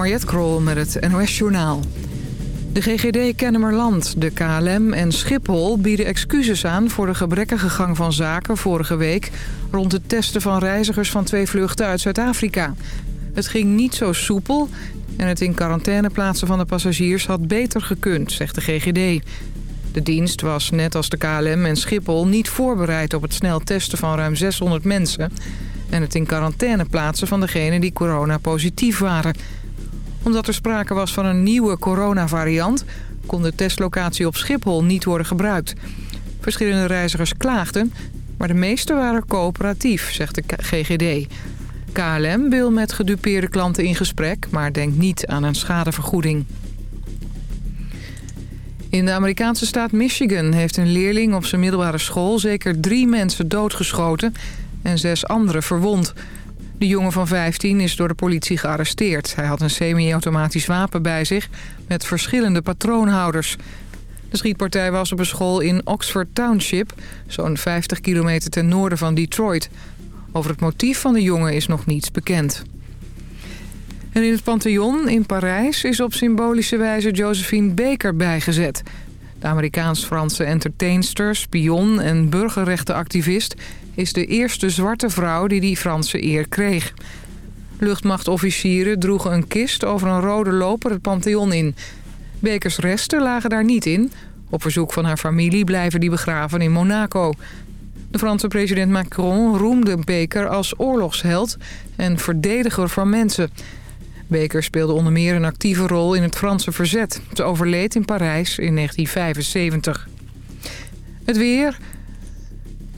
Mariette Krol met het NOS Journaal. De GGD Kennemerland, de KLM en Schiphol bieden excuses aan... voor de gebrekkige gang van zaken vorige week... rond het testen van reizigers van twee vluchten uit Zuid-Afrika. Het ging niet zo soepel en het in quarantaine plaatsen van de passagiers had beter gekund, zegt de GGD. De dienst was, net als de KLM en Schiphol, niet voorbereid op het snel testen van ruim 600 mensen... en het in quarantaine plaatsen van degenen die corona-positief waren omdat er sprake was van een nieuwe coronavariant... kon de testlocatie op Schiphol niet worden gebruikt. Verschillende reizigers klaagden, maar de meeste waren coöperatief, zegt de GGD. KLM wil met gedupeerde klanten in gesprek, maar denkt niet aan een schadevergoeding. In de Amerikaanse staat Michigan heeft een leerling op zijn middelbare school... zeker drie mensen doodgeschoten en zes anderen verwond... De jongen van 15 is door de politie gearresteerd. Hij had een semi-automatisch wapen bij zich met verschillende patroonhouders. De schietpartij was op een school in Oxford Township... zo'n 50 kilometer ten noorden van Detroit. Over het motief van de jongen is nog niets bekend. En in het Pantheon in Parijs is op symbolische wijze Josephine Baker bijgezet. De Amerikaans-Franse entertainster, spion en burgerrechtenactivist is de eerste zwarte vrouw die die Franse eer kreeg. Luchtmachtofficieren droegen een kist over een rode loper het Pantheon in. Bekers resten lagen daar niet in. Op verzoek van haar familie blijven die begraven in Monaco. De Franse president Macron roemde Beker als oorlogsheld en verdediger van mensen. Beker speelde onder meer een actieve rol in het Franse verzet. Ze overleed in Parijs in 1975. Het weer...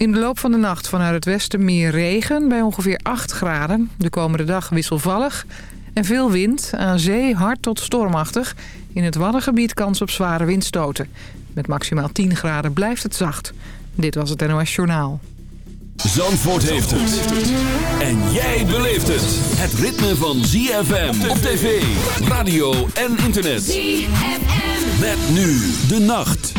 In de loop van de nacht vanuit het westen meer regen bij ongeveer 8 graden. De komende dag wisselvallig en veel wind. Aan zee hard tot stormachtig. In het Waddengebied kans op zware windstoten. Met maximaal 10 graden blijft het zacht. Dit was het NOS Journaal. Zandvoort heeft het. En jij beleeft het. Het ritme van ZFM op tv, radio en internet. ZFM. Met nu de nacht.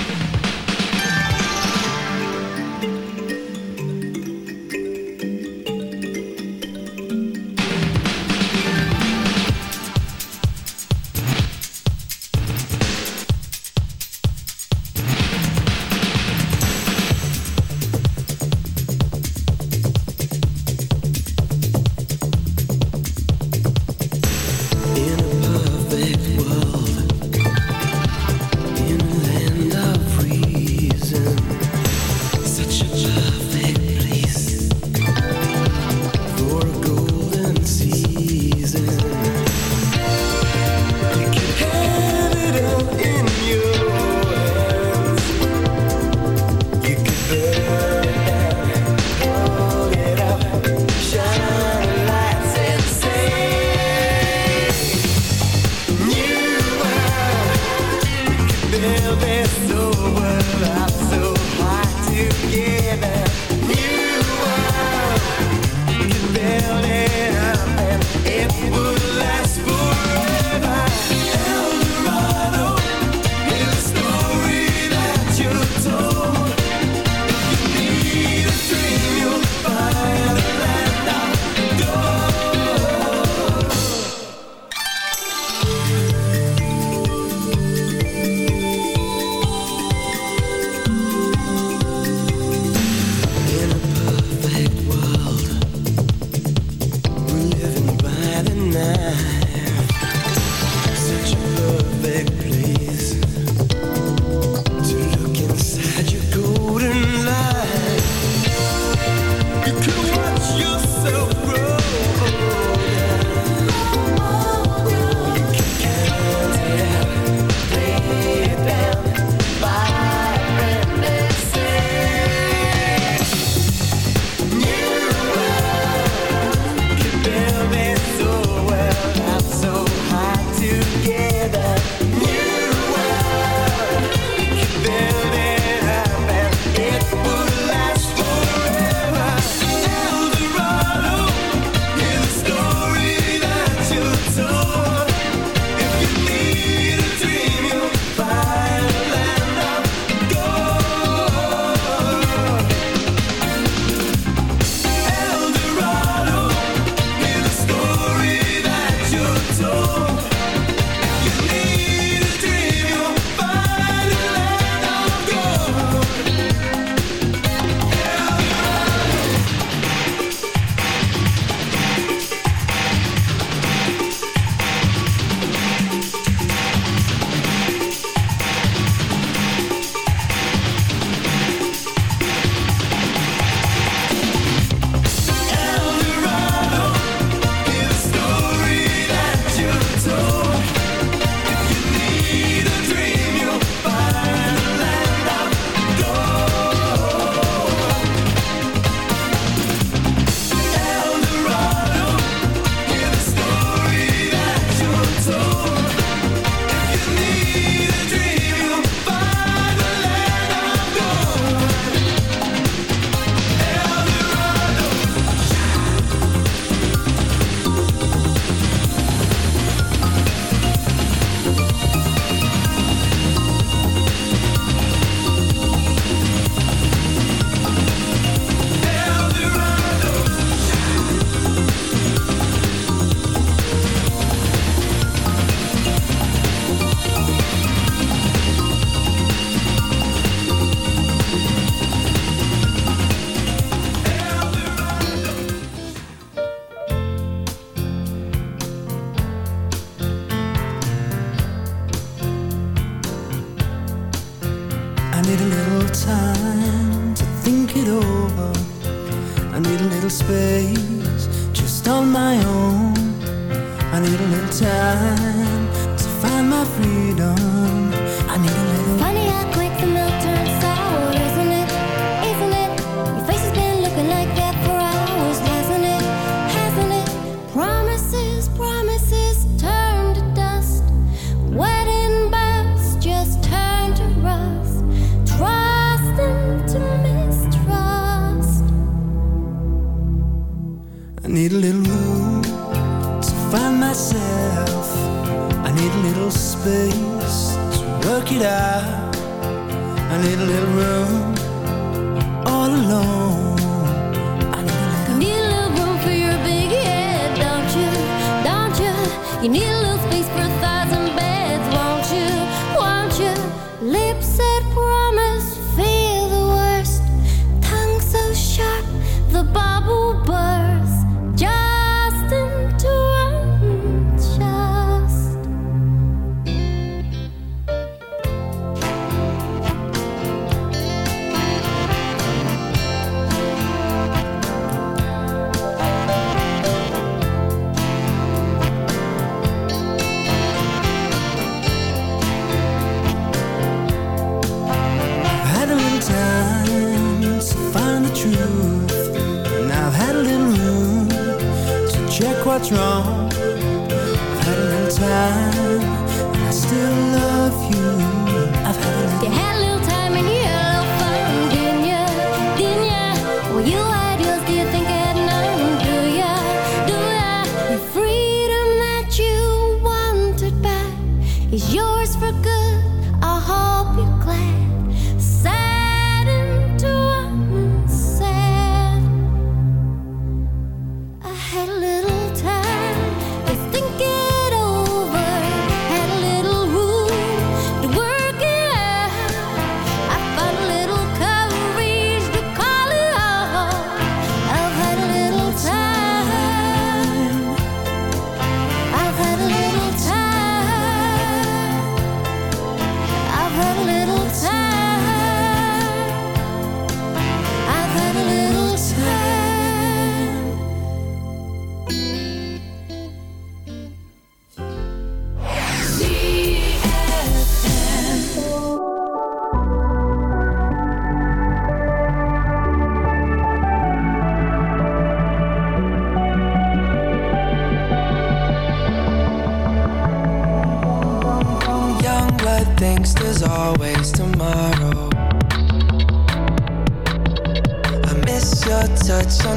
You need a little space for thought.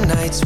nights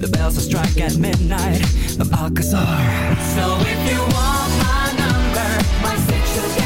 The bells will strike at midnight of Alcazar. So if you want my number, my situation.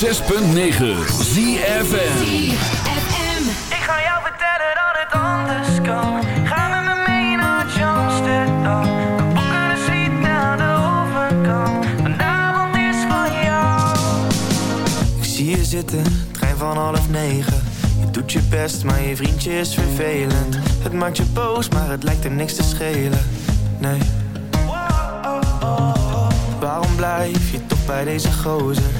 ZFM. Ik ga jou vertellen dat het anders kan. Ga met me mee naar Amsterdam. We boeken een suite aan de overkant. Vanavond is van jou. Ik zie je zitten, trein van half negen. Je doet je best, maar je vriendje is vervelend. Het maakt je boos, maar het lijkt er niks te schelen. Nee. Waarom blijf je toch bij deze gozer?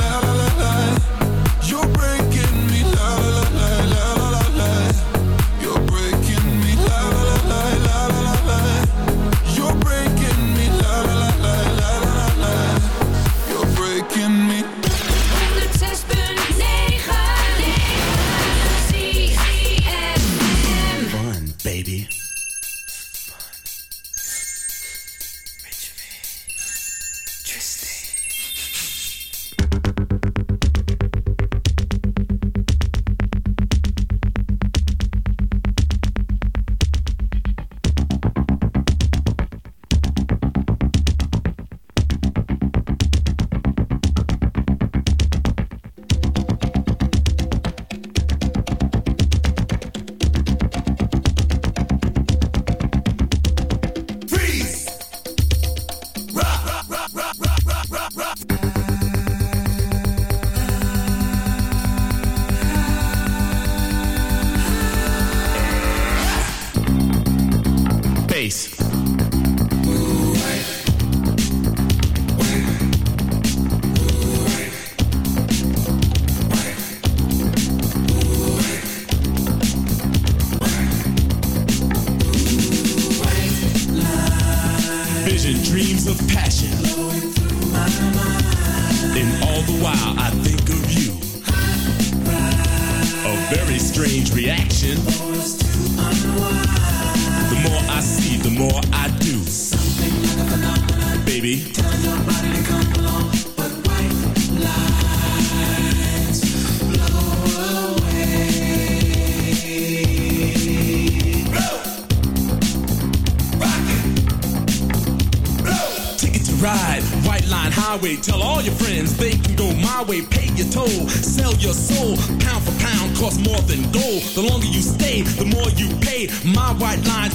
The longer you stay, the more you pay. My white lines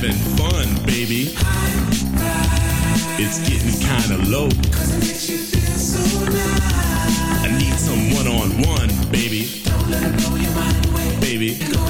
having fun, baby. It's getting kinda low. I need some one on one, baby. Baby.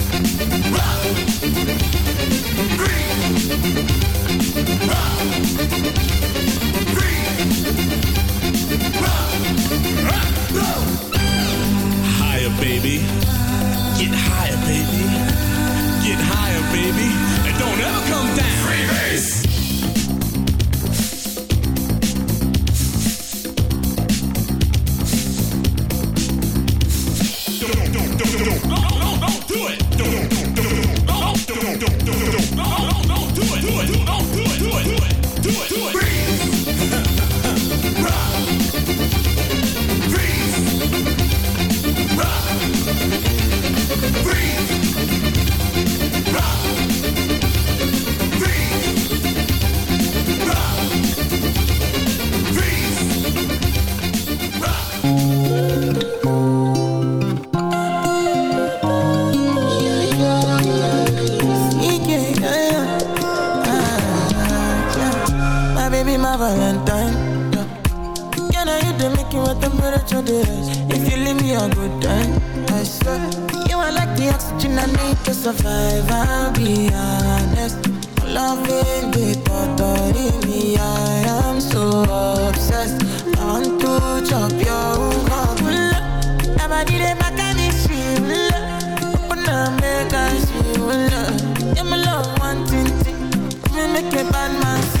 My Valentine. Yeah, now you the make you what temperature is. If you leave me a good time, I swear. You are like the oxygen I need to survive. I'll be honest. Loving the thought me, I am so obsessed. I want to chop your heart. Never did it back I. Yeah, my love, one thing. Me make a bad man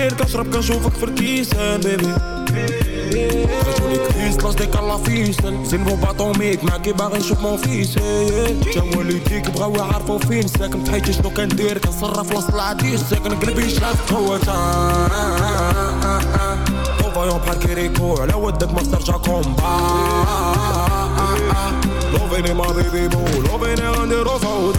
12 الليل كنشرب كنشوفك في الكيسان بيبي خرجوني كريس لاصديك على فيسن زين بو باطوميك معاكي باغي نشوف مون فيس. تا والديك بغاو يعرفو فين. ساكن تحيتي شنو كندير؟ كنصرف وسط العديس ساكن قلبي شاف هو تا. فايون بحال كيريكو على ودك ما ترجع كومبا لو فيني ما بيبي بو لو فيني غنديرو فوضى